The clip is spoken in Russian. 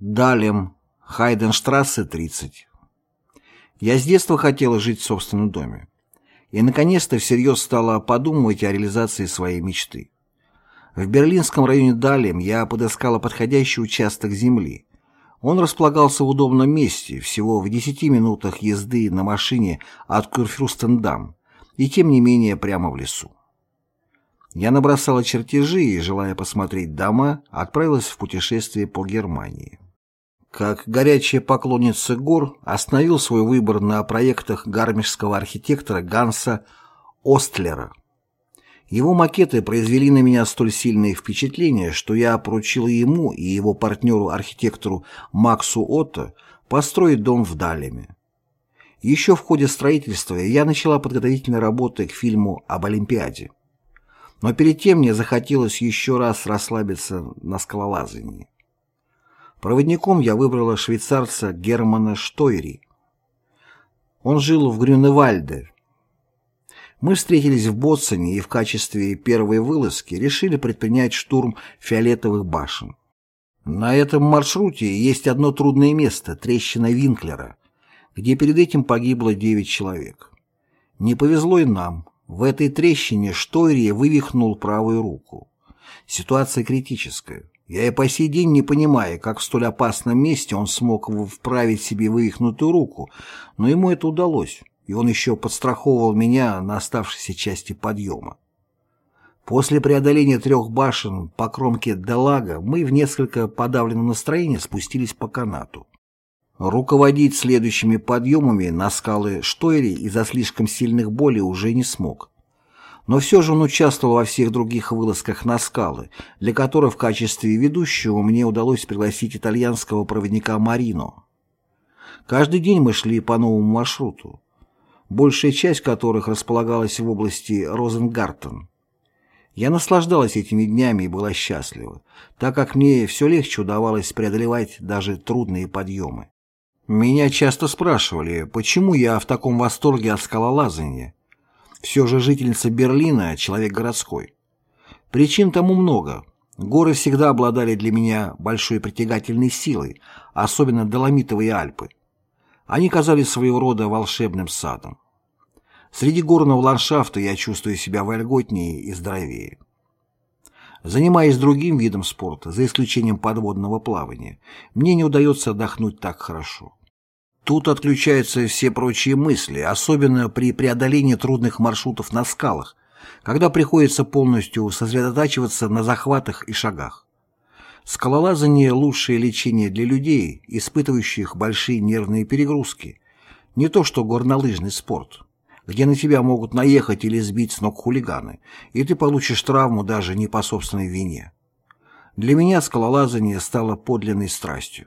Далем, Хайденштрассе, 30. Я с детства хотела жить в собственном доме. И, наконец-то, всерьез стала подумывать о реализации своей мечты. В берлинском районе Далем я подыскала подходящий участок земли. Он располагался в удобном месте, всего в 10 минутах езды на машине от Курфюрстендам, и тем не менее прямо в лесу. Я набросала чертежи и, желая посмотреть дома, отправилась в путешествие по Германии. Как горячая поклонница гор, остановил свой выбор на проектах гармишского архитектора Ганса Остлера. Его макеты произвели на меня столь сильное впечатление, что я поручил ему и его партнеру-архитектору Максу Отто построить дом в Далеме. Еще в ходе строительства я начала подготовительные работы к фильму об Олимпиаде. Но перед тем мне захотелось еще раз расслабиться на скалолазании. Проводником я выбрала швейцарца Германа Штойри. Он жил в Грюневальде. Мы встретились в Боцене и в качестве первой вылазки решили предпринять штурм фиолетовых башен. На этом маршруте есть одно трудное место – трещина Винклера, где перед этим погибло 9 человек. Не повезло и нам. В этой трещине Штойри вывихнул правую руку. Ситуация критическая. Я и по сей день не понимаю, как в столь опасном месте он смог вправить себе вывихнутую руку, но ему это удалось, и он еще подстраховывал меня на оставшейся части подъема. После преодоления трех башен по кромке Делага мы в несколько подавленном настроении спустились по канату. Руководить следующими подъемами на скалы Штойри из-за слишком сильных болей уже не смог. Но все же он участвовал во всех других вылазках на скалы, для которых в качестве ведущего мне удалось пригласить итальянского проводника Марино. Каждый день мы шли по новому маршруту, большая часть которых располагалась в области Розенгартен. Я наслаждалась этими днями и была счастлива, так как мне все легче удавалось преодолевать даже трудные подъемы. Меня часто спрашивали, почему я в таком восторге от скалолазания. Все же жительница Берлина – человек городской. Причин тому много. Горы всегда обладали для меня большой притягательной силой, особенно Доломитовые Альпы. Они казались своего рода волшебным садом. Среди горного ландшафта я чувствую себя вольготнее и здоровее. Занимаясь другим видом спорта, за исключением подводного плавания, мне не удается отдохнуть так хорошо. Тут отключаются все прочие мысли, особенно при преодолении трудных маршрутов на скалах, когда приходится полностью сосредотачиваться на захватах и шагах. Скалолазание – лучшее лечение для людей, испытывающих большие нервные перегрузки. Не то что горнолыжный спорт, где на тебя могут наехать или сбить с ног хулиганы, и ты получишь травму даже не по собственной вине. Для меня скалолазание стало подлинной страстью.